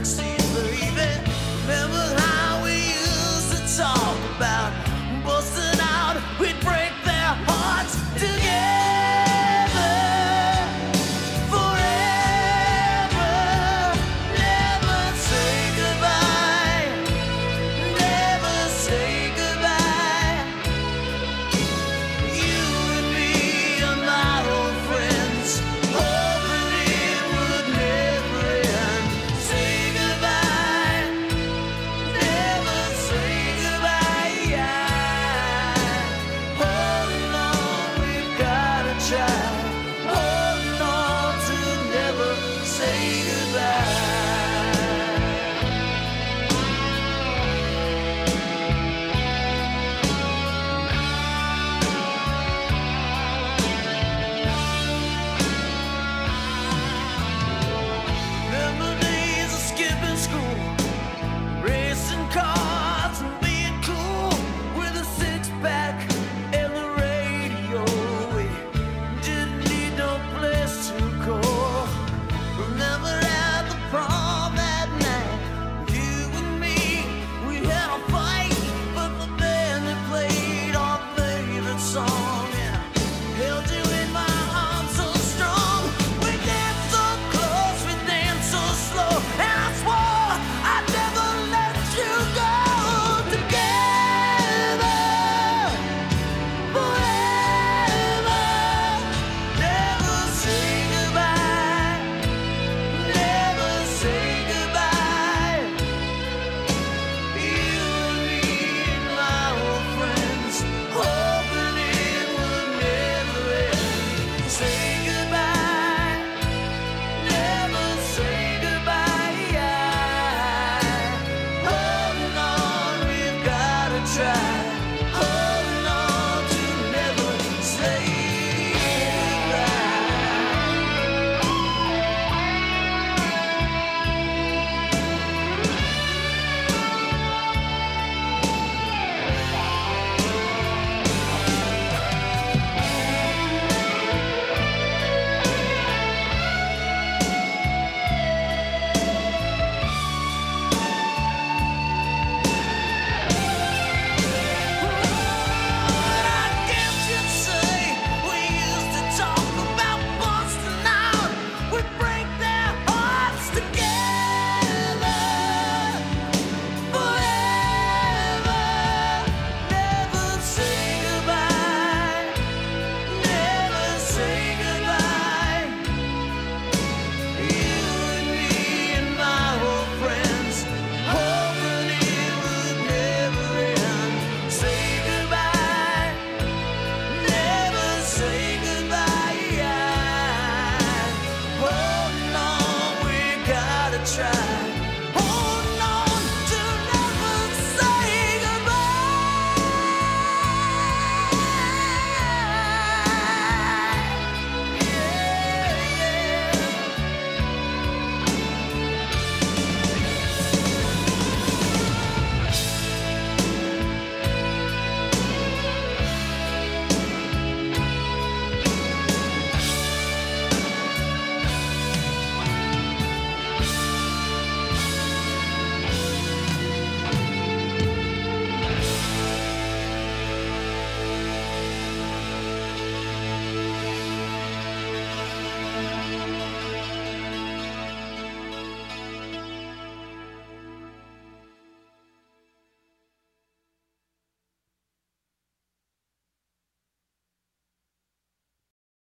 I'd see